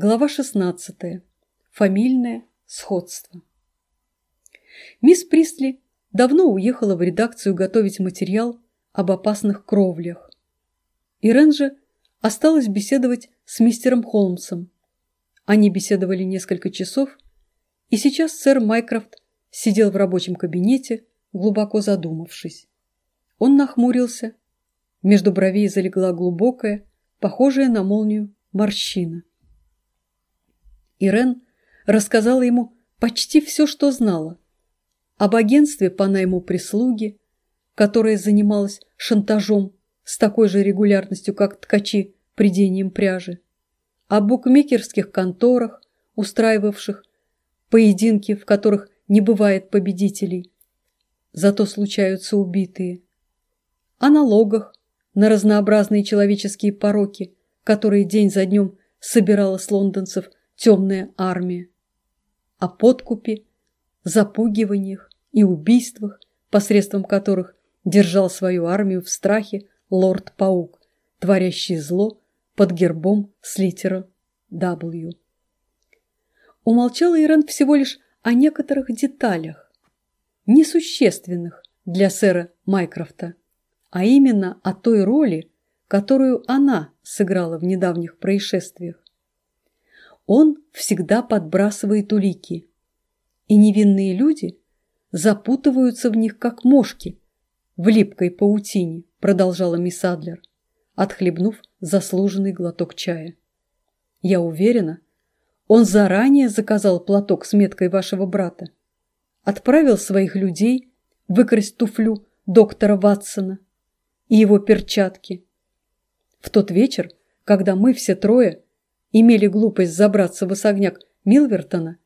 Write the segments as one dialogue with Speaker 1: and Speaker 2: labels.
Speaker 1: Глава 16. Фамильное сходство. Мисс Пристли давно уехала в редакцию готовить материал об опасных кровлях. Ирен же осталась беседовать с мистером Холмсом. Они беседовали несколько часов, и сейчас сэр Майкрофт сидел в рабочем кабинете, глубоко задумавшись. Он нахмурился, между бровей залегла глубокая, похожая на молнию, морщина. Ирен рассказала ему почти все, что знала. Об агентстве по найму прислуги, которое занималось шантажом с такой же регулярностью, как ткачи придением пряжи, о букмекерских конторах, устраивавших поединки, в которых не бывает победителей, зато случаются убитые, о налогах на разнообразные человеческие пороки, которые день за днем собирала с лондонцев темная армия, о подкупе, запугиваниях и убийствах, посредством которых держал свою армию в страхе лорд-паук, творящий зло под гербом с литера W. Умолчала Ирен всего лишь о некоторых деталях, несущественных для сэра Майкрофта, а именно о той роли, которую она сыграла в недавних происшествиях. Он всегда подбрасывает улики, и невинные люди запутываются в них, как мошки в липкой паутине, продолжала мисс Адлер, отхлебнув заслуженный глоток чая. Я уверена, он заранее заказал платок с меткой вашего брата, отправил своих людей выкрасть туфлю доктора Ватсона и его перчатки. В тот вечер, когда мы все трое имели глупость забраться в особняк Милвертона,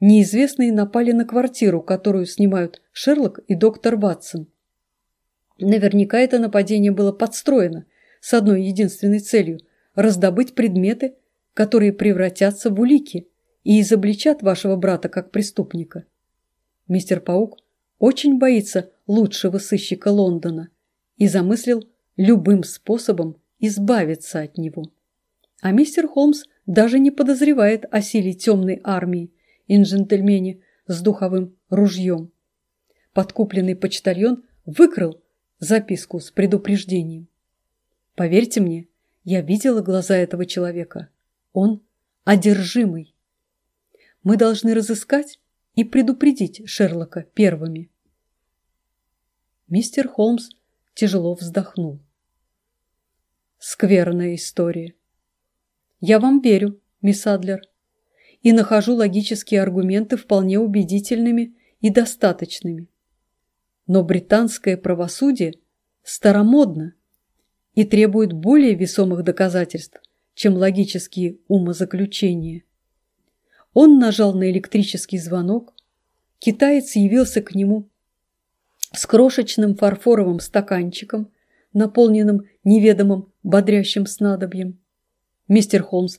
Speaker 1: неизвестные напали на квартиру, которую снимают Шерлок и доктор Ватсон. Наверняка это нападение было подстроено с одной единственной целью – раздобыть предметы, которые превратятся в улики и изобличат вашего брата как преступника. Мистер Паук очень боится лучшего сыщика Лондона и замыслил любым способом избавиться от него. А мистер Холмс даже не подозревает о силе темной армии и джентльмене с духовым ружьем. Подкупленный почтальон выкрал записку с предупреждением. Поверьте мне, я видела глаза этого человека. Он одержимый. Мы должны разыскать и предупредить Шерлока первыми. Мистер Холмс тяжело вздохнул. Скверная история. Я вам верю, мисс Адлер, и нахожу логические аргументы вполне убедительными и достаточными. Но британское правосудие старомодно и требует более весомых доказательств, чем логические умозаключения. Он нажал на электрический звонок, китаец явился к нему с крошечным фарфоровым стаканчиком, наполненным неведомым бодрящим снадобьем. Мистер Холмс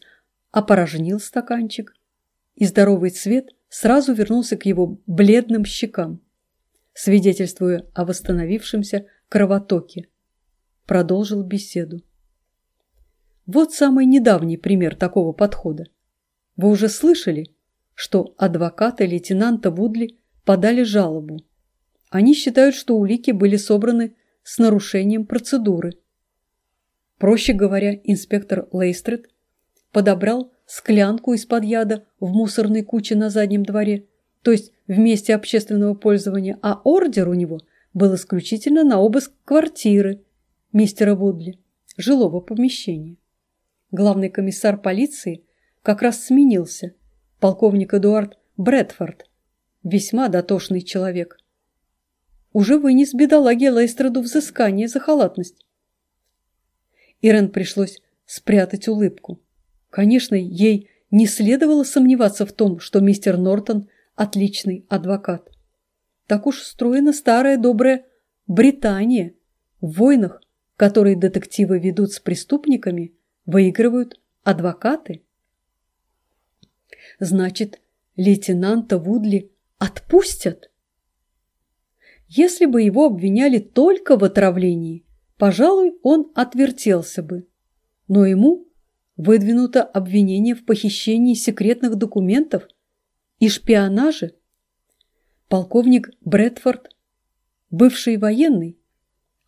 Speaker 1: опорожнил стаканчик, и здоровый цвет сразу вернулся к его бледным щекам, свидетельствуя о восстановившемся кровотоке. Продолжил беседу. Вот самый недавний пример такого подхода. Вы уже слышали, что адвокаты лейтенанта Вудли подали жалобу. Они считают, что улики были собраны с нарушением процедуры – Проще говоря, инспектор Лейстрет подобрал склянку из-под яда в мусорной куче на заднем дворе, то есть в месте общественного пользования, а ордер у него был исключительно на обыск квартиры мистера Вудли, жилого помещения. Главный комиссар полиции как раз сменился, полковник Эдуард Брэдфорд, весьма дотошный человек. Уже вынес бедолаге Лейстреду взыскание за халатность. Ирен пришлось спрятать улыбку. Конечно, ей не следовало сомневаться в том, что мистер Нортон – отличный адвокат. Так уж устроена старая добрая Британия. В войнах, которые детективы ведут с преступниками, выигрывают адвокаты. Значит, лейтенанта Вудли отпустят? Если бы его обвиняли только в отравлении, пожалуй, он отвертелся бы. Но ему выдвинуто обвинение в похищении секретных документов и шпионаже. Полковник Брэдфорд, бывший военный,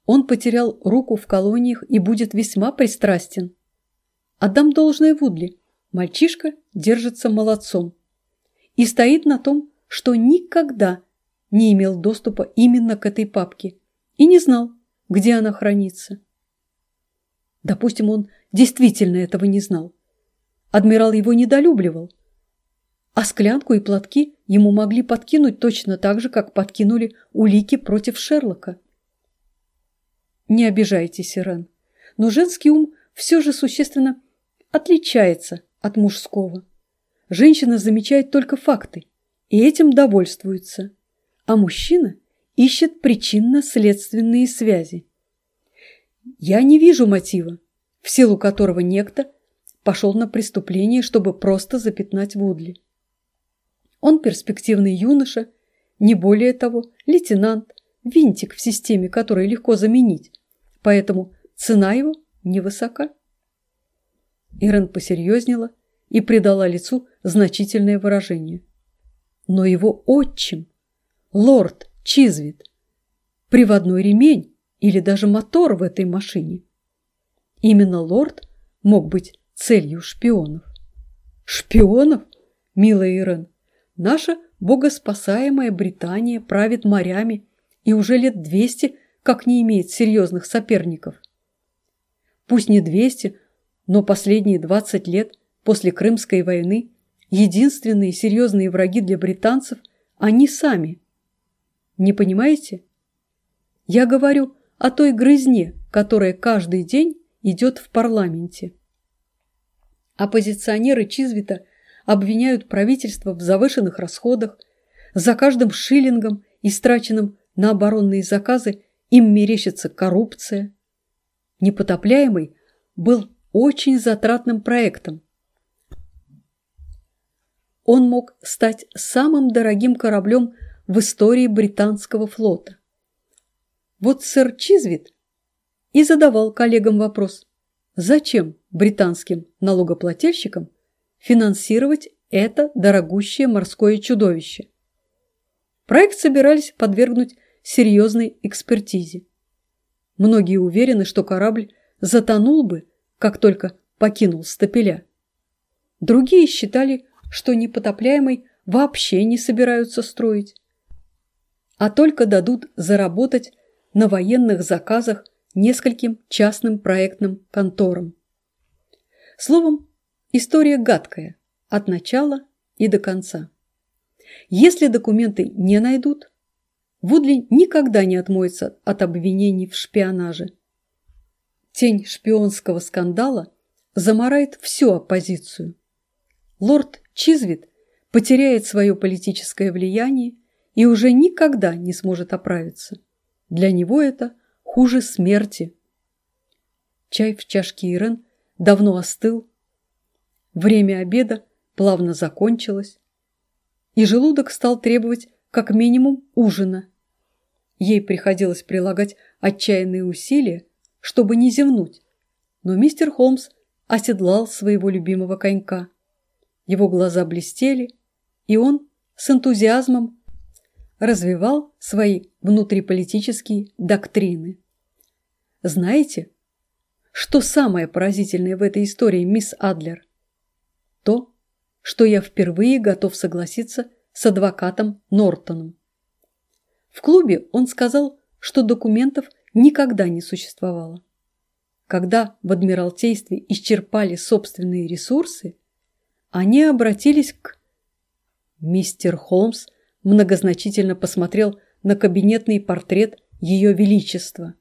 Speaker 1: он потерял руку в колониях и будет весьма пристрастен. Отдам должное Вудли. Мальчишка держится молодцом и стоит на том, что никогда не имел доступа именно к этой папке и не знал, где она хранится. Допустим, он действительно этого не знал. Адмирал его недолюбливал. А склянку и платки ему могли подкинуть точно так же, как подкинули улики против Шерлока. Не обижайтесь, Ирен, но женский ум все же существенно отличается от мужского. Женщина замечает только факты, и этим довольствуется, а мужчина ищет причинно-следственные связи. Я не вижу мотива, в силу которого некто пошел на преступление, чтобы просто запятнать Вудли. Он перспективный юноша, не более того, лейтенант, винтик в системе, который легко заменить, поэтому цена его невысока. Ирен посерьезнела и придала лицу значительное выражение. Но его отчим, лорд Чизвит, приводной ремень или даже мотор в этой машине. Именно лорд мог быть целью шпионов. Шпионов, милая Ирен, наша богоспасаемая Британия правит морями и уже лет двести как не имеет серьезных соперников. Пусть не двести, но последние 20 лет после Крымской войны единственные серьезные враги для британцев – они сами. Не понимаете? Я говорю о той грызне, которая каждый день идет в парламенте. Оппозиционеры Чизвита обвиняют правительство в завышенных расходах, за каждым шиллингом, истраченным на оборонные заказы, им мерещится коррупция. Непотопляемый был очень затратным проектом. Он мог стать самым дорогим кораблем в истории британского флота. Вот сэр Чизвит и задавал коллегам вопрос, зачем британским налогоплательщикам финансировать это дорогущее морское чудовище. Проект собирались подвергнуть серьезной экспертизе. Многие уверены, что корабль затонул бы, как только покинул стапеля. Другие считали, что непотопляемый вообще не собираются строить, а только дадут заработать на военных заказах нескольким частным проектным конторам. Словом, история гадкая от начала и до конца. Если документы не найдут, Вудли никогда не отмоется от обвинений в шпионаже. Тень шпионского скандала замарает всю оппозицию. Лорд Чизвит потеряет свое политическое влияние и уже никогда не сможет оправиться. Для него это хуже смерти. Чай в чашке Ирен давно остыл. Время обеда плавно закончилось, и желудок стал требовать как минимум ужина. Ей приходилось прилагать отчаянные усилия, чтобы не зевнуть, но мистер Холмс оседлал своего любимого конька. Его глаза блестели, и он с энтузиазмом развивал свои внутриполитические доктрины. Знаете, что самое поразительное в этой истории, мисс Адлер? То, что я впервые готов согласиться с адвокатом Нортоном. В клубе он сказал, что документов никогда не существовало. Когда в Адмиралтействе исчерпали собственные ресурсы, они обратились к... Мистер Холмс многозначительно посмотрел на кабинетный портрет Ее Величества,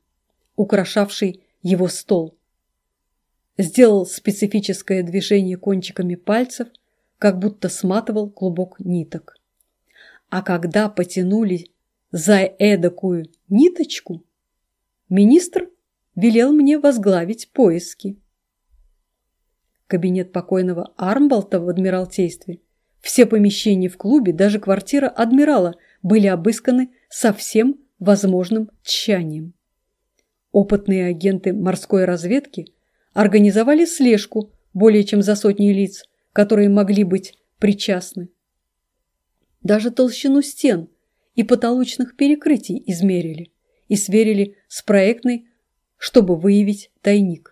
Speaker 1: украшавший его стол. Сделал специфическое движение кончиками пальцев, как будто сматывал клубок ниток. А когда потянули за эдакую ниточку, министр велел мне возглавить поиски. Кабинет покойного Армболта в Адмиралтействе, все помещения в клубе, даже квартира адмирала были обысканы со всем возможным тщанием. Опытные агенты морской разведки организовали слежку более чем за сотни лиц, которые могли быть причастны. Даже толщину стен и потолочных перекрытий измерили и сверили с проектной, чтобы выявить тайник.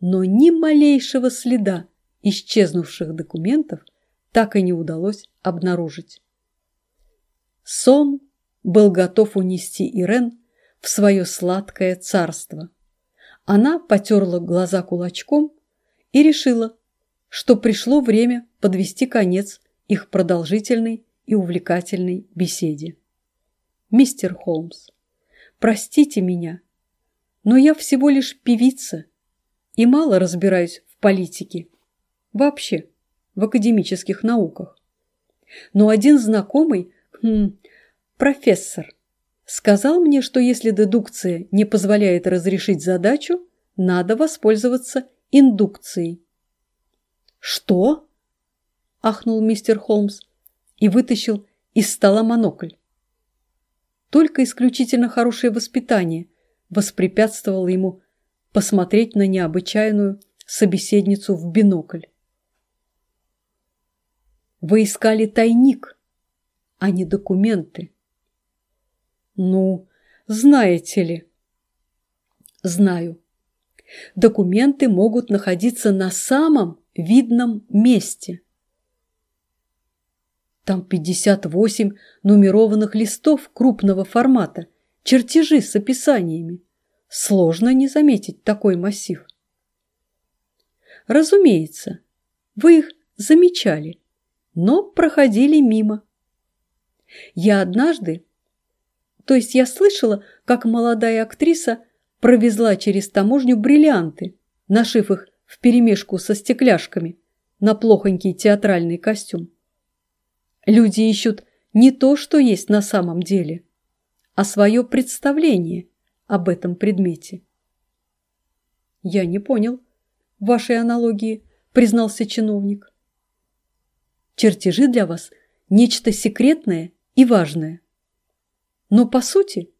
Speaker 1: Но ни малейшего следа исчезнувших документов так и не удалось обнаружить. Сон был готов унести Ирен в свое сладкое царство. Она потерла глаза кулачком и решила, что пришло время подвести конец их продолжительной и увлекательной беседе. «Мистер Холмс, простите меня, но я всего лишь певица и мало разбираюсь в политике, вообще в академических науках. Но один знакомый, хм, профессор, сказал мне, что если дедукция не позволяет разрешить задачу, надо воспользоваться индукцией. «Что?» – ахнул мистер Холмс и вытащил из стола монокль. Только исключительно хорошее воспитание воспрепятствовало ему посмотреть на необычайную собеседницу в бинокль. Вы искали тайник, а не документы. Ну, знаете ли. Знаю. Документы могут находиться на самом видном месте. Там 58 нумерованных листов крупного формата, чертежи с описаниями. Сложно не заметить такой массив. Разумеется, вы их замечали, но проходили мимо. Я однажды, то есть я слышала, как молодая актриса провезла через таможню бриллианты, нашив их вперемешку со стекляшками на плохонький театральный костюм. Люди ищут не то, что есть на самом деле, а свое представление об этом предмете. «Я не понял вашей аналогии», – признался чиновник. «Чертежи для вас – нечто секретное и важное. Но, по сути,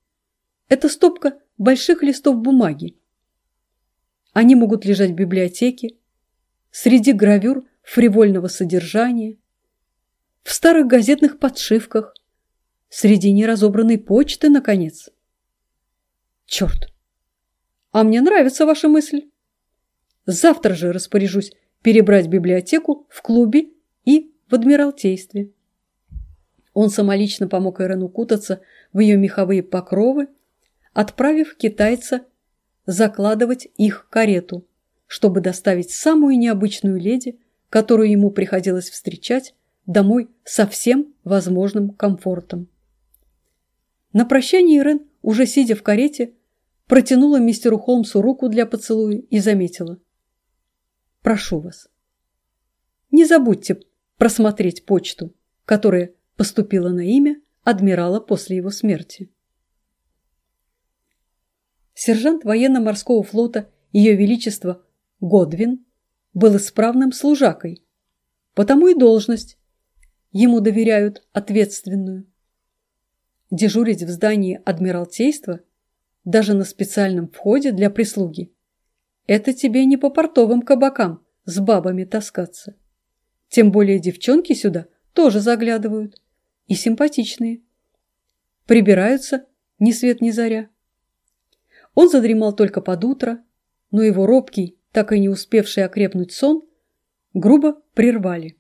Speaker 1: это стопка больших листов бумаги, они могут лежать в библиотеке, среди гравюр фривольного содержания, в старых газетных подшивках, среди неразобранной почты, наконец. Черт! А мне нравится ваша мысль. Завтра же распоряжусь перебрать библиотеку в клубе в Адмиралтействе. Он самолично помог Эрену кутаться в ее меховые покровы, отправив китайца закладывать их карету, чтобы доставить самую необычную леди, которую ему приходилось встречать, домой со всем возможным комфортом. На прощание Ирен, уже сидя в карете, протянула мистеру Холмсу руку для поцелуя и заметила. «Прошу вас, не забудьте просмотреть почту, которая поступила на имя адмирала после его смерти». Сержант военно-морского флота Ее Величества Годвин был исправным служакой, потому и должность ему доверяют ответственную. Дежурить в здании Адмиралтейства даже на специальном входе для прислуги – это тебе не по портовым кабакам с бабами таскаться. Тем более девчонки сюда тоже заглядывают и симпатичные. Прибираются ни свет ни заря. Он задремал только под утро, но его робкий, так и не успевший окрепнуть сон, грубо прервали.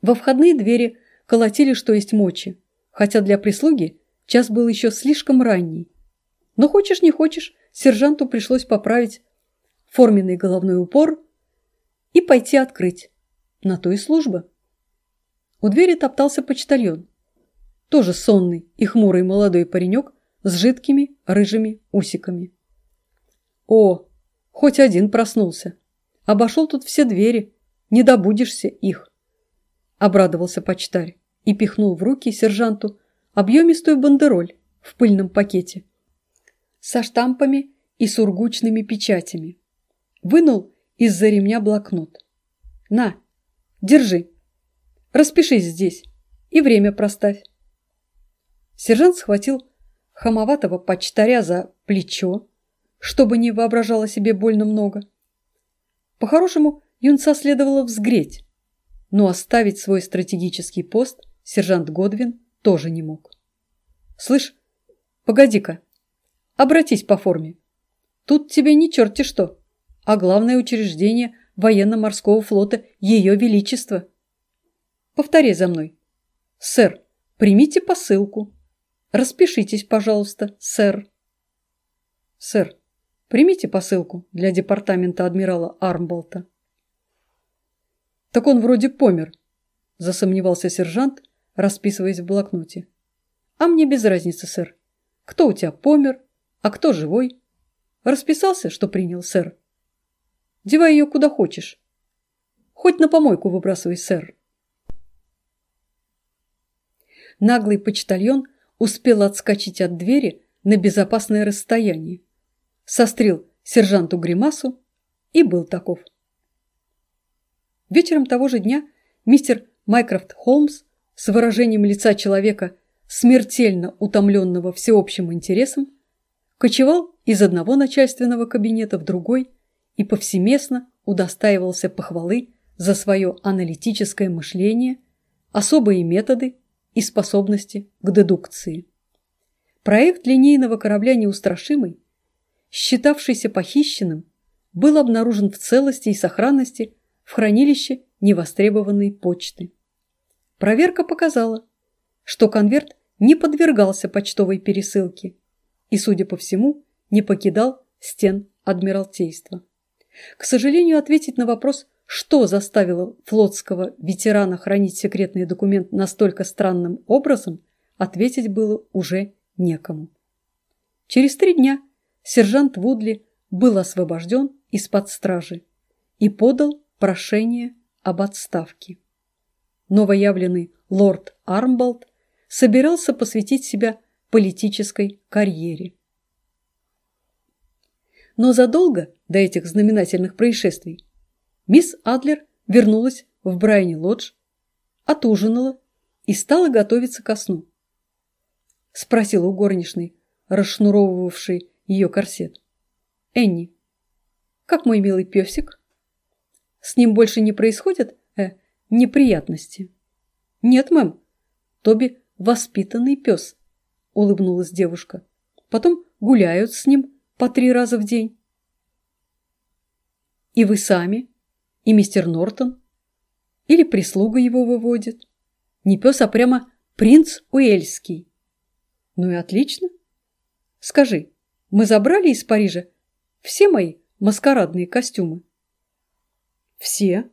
Speaker 1: Во входные двери колотили, что есть мочи, хотя для прислуги час был еще слишком ранний. Но хочешь не хочешь, сержанту пришлось поправить форменный головной упор и пойти открыть. На то и служба. У двери топтался почтальон. Тоже сонный и хмурый молодой паренек с жидкими рыжими усиками. О, хоть один проснулся. Обошел тут все двери, не добудешься их. Обрадовался почтарь и пихнул в руки сержанту объемистую бандероль в пыльном пакете со штампами и сургучными печатями. Вынул из-за ремня блокнот. «На, держи, распишись здесь и время проставь». Сержант схватил хамоватого почтаря за плечо, чтобы не воображало себе больно много. По-хорошему, юнца следовало взгреть, но оставить свой стратегический пост сержант Годвин тоже не мог. «Слышь, погоди-ка, обратись по форме. Тут тебе не черти что, а главное учреждение военно-морского флота Ее Величество. Повтори за мной. Сэр, примите посылку. Распишитесь, пожалуйста, сэр. Сэр, примите посылку для департамента адмирала Армболта. Так он вроде помер, засомневался сержант, расписываясь в блокноте. А мне без разницы, сэр. Кто у тебя помер, а кто живой? Расписался, что принял, сэр? Девай ее куда хочешь. Хоть на помойку выбрасывай, сэр. Наглый почтальон успел отскочить от двери на безопасное расстояние, сострил сержанту гримасу и был таков. Вечером того же дня мистер Майкрофт Холмс с выражением лица человека, смертельно утомленного всеобщим интересом, кочевал из одного начальственного кабинета в другой и повсеместно удостаивался похвалы за свое аналитическое мышление, особые методы и способности к дедукции. Проект линейного корабля «Неустрашимый», считавшийся похищенным, был обнаружен в целости и сохранности в хранилище невостребованной почты. Проверка показала, что конверт не подвергался почтовой пересылке и, судя по всему, не покидал стен Адмиралтейства. К сожалению, ответить на вопрос, что заставило флотского ветерана хранить секретный документ настолько странным образом, ответить было уже некому. Через три дня сержант Вудли был освобожден из-под стражи и подал прошение об отставке. Новоявленный лорд Армболд собирался посвятить себя политической карьере. Но задолго до этих знаменательных происшествий мисс Адлер вернулась в Брайни-Лодж, отужинала и стала готовиться ко сну. Спросила у горничной, расшнуровывавшей ее корсет. «Энни, как мой милый песик? С ним больше не происходят э, неприятности?» «Нет, мэм, Тоби воспитанный пес», – улыбнулась девушка. «Потом гуляют с ним по три раза в день». «И вы сами? И мистер Нортон? Или прислуга его выводит? Не пес, а прямо принц Уэльский». «Ну и отлично. Скажи, мы забрали из Парижа все мои маскарадные костюмы?» «Все.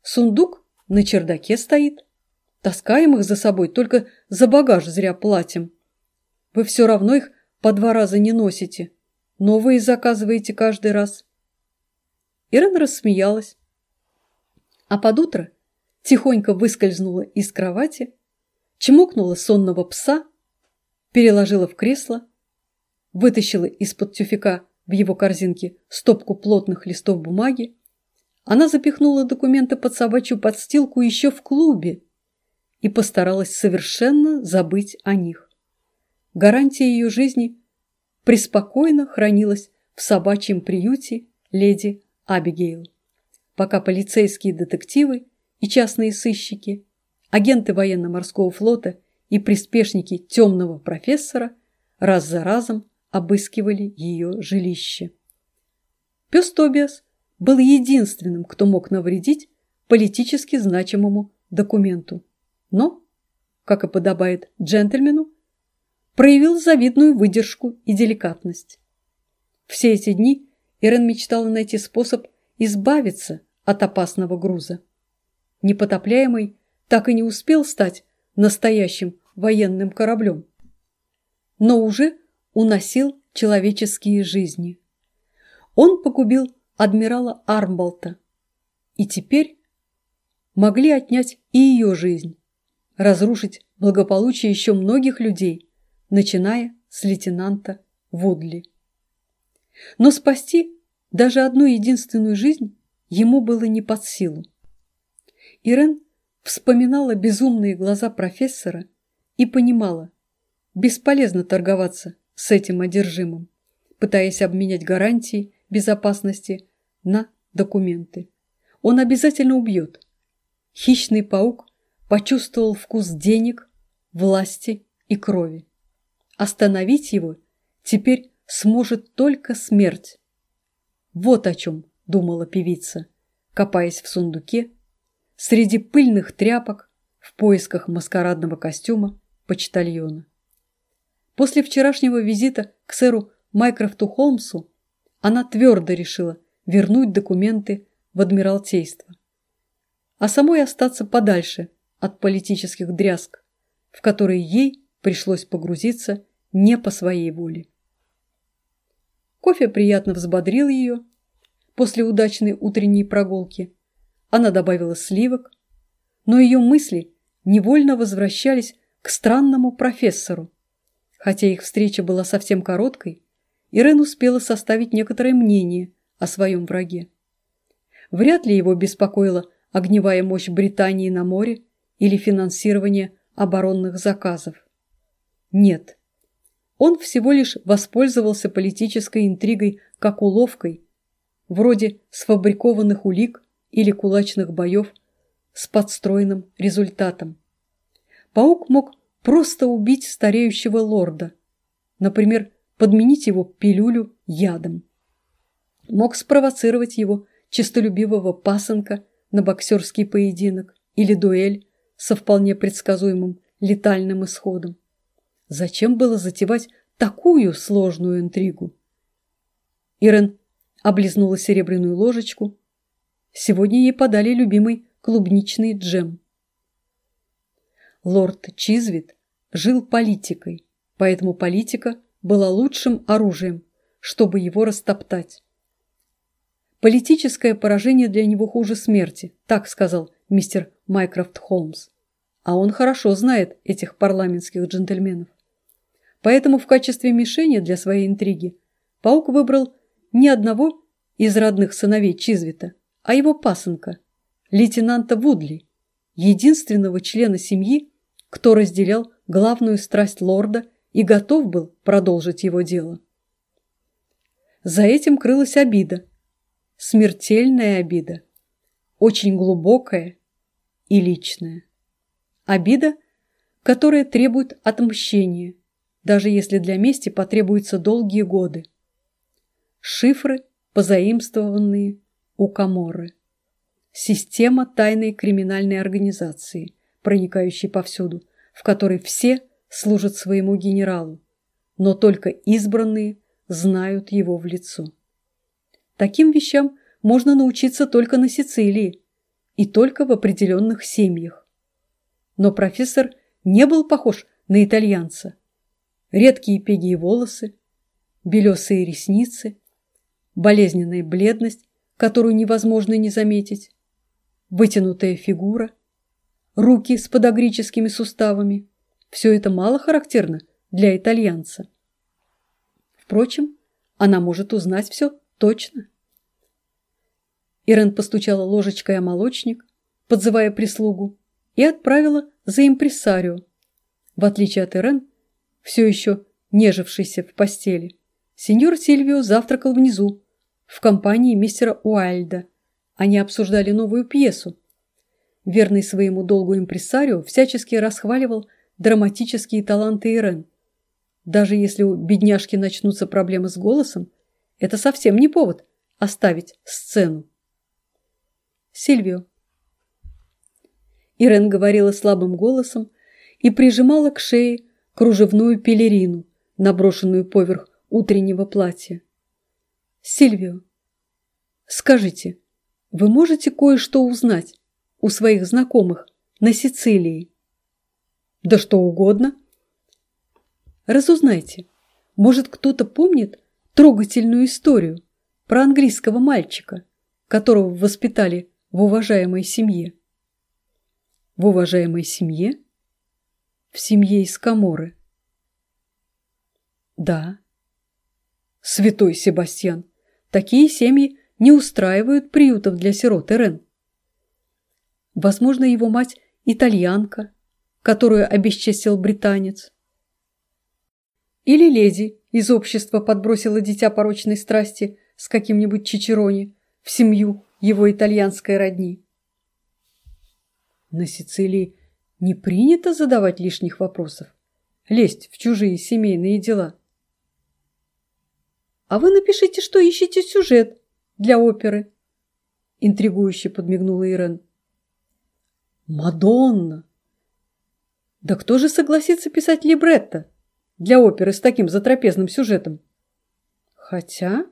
Speaker 1: Сундук на чердаке стоит». Таскаем их за собой, только за багаж зря платим. Вы все равно их по два раза не носите. Новые заказываете каждый раз. Ирен рассмеялась. А под утро тихонько выскользнула из кровати, чмокнула сонного пса, переложила в кресло, вытащила из-под тюфяка в его корзинке стопку плотных листов бумаги. Она запихнула документы под собачью подстилку еще в клубе, и постаралась совершенно забыть о них. Гарантия ее жизни преспокойно хранилась в собачьем приюте леди Абигейл, пока полицейские детективы и частные сыщики, агенты военно-морского флота и приспешники темного профессора раз за разом обыскивали ее жилище. Пес Тобиас был единственным, кто мог навредить политически значимому документу но, как и подобает джентльмену, проявил завидную выдержку и деликатность. Все эти дни Ирен мечтала найти способ избавиться от опасного груза. Непотопляемый так и не успел стать настоящим военным кораблем, но уже уносил человеческие жизни. Он погубил адмирала Армболта, и теперь могли отнять и ее жизнь разрушить благополучие еще многих людей, начиная с лейтенанта Вудли. Но спасти даже одну единственную жизнь ему было не под силу. Ирен вспоминала безумные глаза профессора и понимала, бесполезно торговаться с этим одержимым, пытаясь обменять гарантии безопасности на документы. он обязательно убьет. Хищный паук почувствовал вкус денег, власти и крови. Остановить его теперь сможет только смерть. Вот о чем думала певица, копаясь в сундуке, среди пыльных тряпок, в поисках маскарадного костюма почтальона. После вчерашнего визита к сэру Майкрофту Холмсу она твердо решила вернуть документы в Адмиралтейство, а самой остаться подальше от политических дрязг, в которые ей пришлось погрузиться не по своей воле. Кофе приятно взбодрил ее. После удачной утренней прогулки она добавила сливок, но ее мысли невольно возвращались к странному профессору. Хотя их встреча была совсем короткой, Ирен успела составить некоторое мнение о своем враге. Вряд ли его беспокоила огневая мощь Британии на море или финансирование оборонных заказов. Нет, он всего лишь воспользовался политической интригой как уловкой, вроде сфабрикованных улик или кулачных боев с подстроенным результатом. Паук мог просто убить стареющего лорда, например, подменить его пилюлю ядом. Мог спровоцировать его честолюбивого пасынка на боксерский поединок или дуэль со вполне предсказуемым летальным исходом. Зачем было затевать такую сложную интригу? Ирен облизнула серебряную ложечку. Сегодня ей подали любимый клубничный джем. Лорд Чизвит жил политикой, поэтому политика была лучшим оружием, чтобы его растоптать. Политическое поражение для него хуже смерти, так сказал мистер Майкрофт Холмс. А он хорошо знает этих парламентских джентльменов. Поэтому в качестве мишени для своей интриги Паук выбрал не одного из родных сыновей Чизвита, а его пасынка, лейтенанта Вудли, единственного члена семьи, кто разделял главную страсть лорда и готов был продолжить его дело. За этим крылась обида, смертельная обида, очень глубокая и личная. Обида, которая требует отмщения, даже если для мести потребуются долгие годы. Шифры, позаимствованные у Каморры. Система тайной криминальной организации, проникающей повсюду, в которой все служат своему генералу, но только избранные знают его в лицо. Таким вещам можно научиться только на Сицилии и только в определенных семьях. Но профессор не был похож на итальянца. Редкие пегие волосы, белесые ресницы, болезненная бледность, которую невозможно не заметить, вытянутая фигура, руки с подагрическими суставами. Все это мало характерно для итальянца. Впрочем, она может узнать все точно. Ирен постучала ложечкой о молочник, подзывая прислугу, и отправила за импресарио. В отличие от Ирен, все еще нежившийся в постели, сеньор Сильвио завтракал внизу, в компании мистера Уайльда. Они обсуждали новую пьесу. Верный своему долгу импресарио всячески расхваливал драматические таланты Ирен. Даже если у бедняжки начнутся проблемы с голосом, это совсем не повод оставить сцену. Сильвио. Ирен говорила слабым голосом и прижимала к шее кружевную пелерину, наброшенную поверх утреннего платья. Сильвио, скажите, вы можете кое-что узнать у своих знакомых на Сицилии? Да что угодно. Разузнайте. Может, кто-то помнит трогательную историю про английского мальчика, которого воспитали в уважаемой семье. В уважаемой семье? В семье из Каморы. Да. Святой Себастьян, такие семьи не устраивают приютов для сирот Ирен. Возможно, его мать итальянка, которую обесчестил британец. Или леди из общества подбросила дитя порочной страсти с каким-нибудь чичерони в семью его итальянской родни. На Сицилии не принято задавать лишних вопросов, лезть в чужие семейные дела. А вы напишите, что ищете сюжет для оперы, интригующе подмигнула Ирен. Мадонна! Да кто же согласится писать либретто для оперы с таким затрапезным сюжетом? Хотя...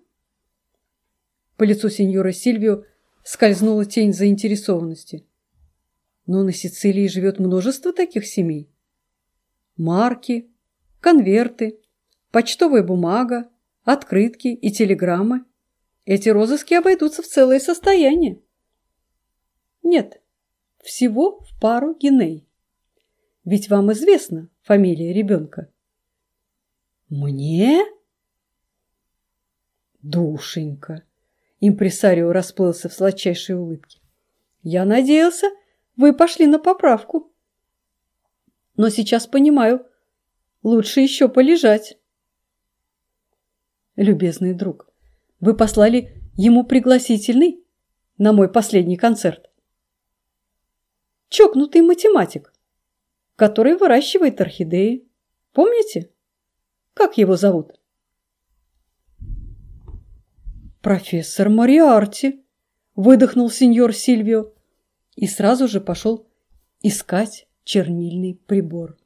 Speaker 1: По лицу сеньора Сильвио скользнула тень заинтересованности. Но на Сицилии живет множество таких семей. Марки, конверты, почтовая бумага, открытки и телеграммы. Эти розыски обойдутся в целое состояние. Нет, всего в пару геней. Ведь вам известна фамилия ребенка. Мне? Душенька. Импресарио расплылся в сладчайшей улыбке. Я надеялся, вы пошли на поправку. Но сейчас понимаю, лучше еще полежать. Любезный друг, вы послали ему пригласительный на мой последний концерт. Чокнутый математик, который выращивает орхидеи. Помните? Как его зовут? «Профессор Мориарти», – выдохнул сеньор Сильвио и сразу же пошел искать чернильный прибор.